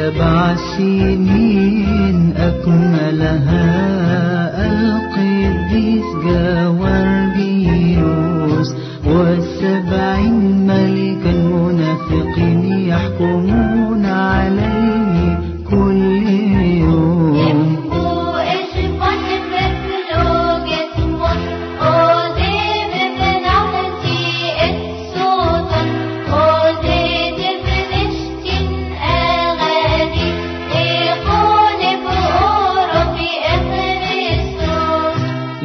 سبع سنين أكملها. القديس جوارجيوس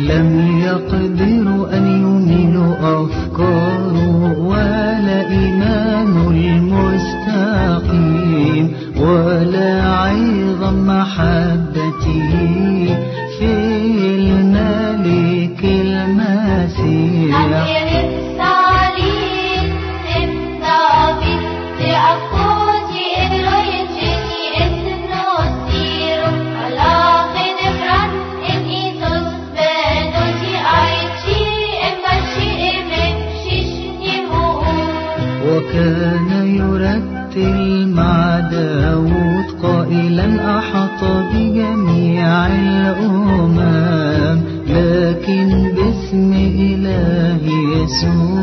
لم يقدروا أن يميلوا أفكاره يرتل مع قائلا أحط بجميع الأمم لكن باسم إله يسوع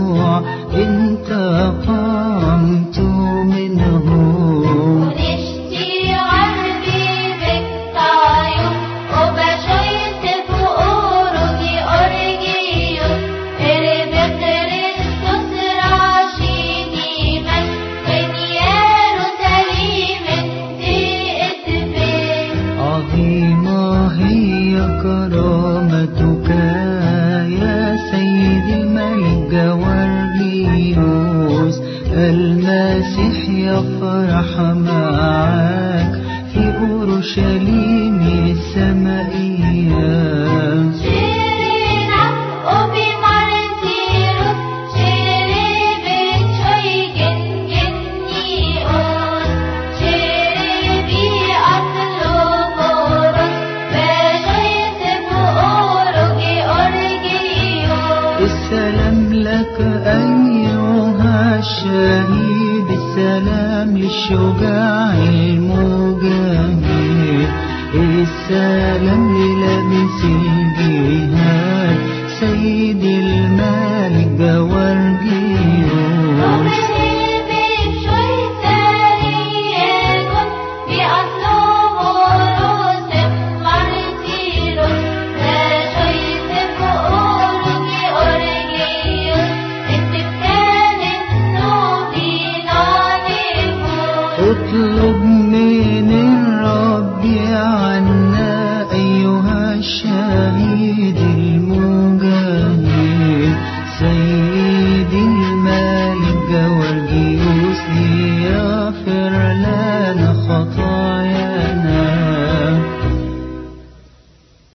يفرح معك في أورشليم السمائية السلام لك أيها الشهيد. السلام للشجاع المجاهد. السلام للابس الجهاد سيد الرب عنا أيها الشهيد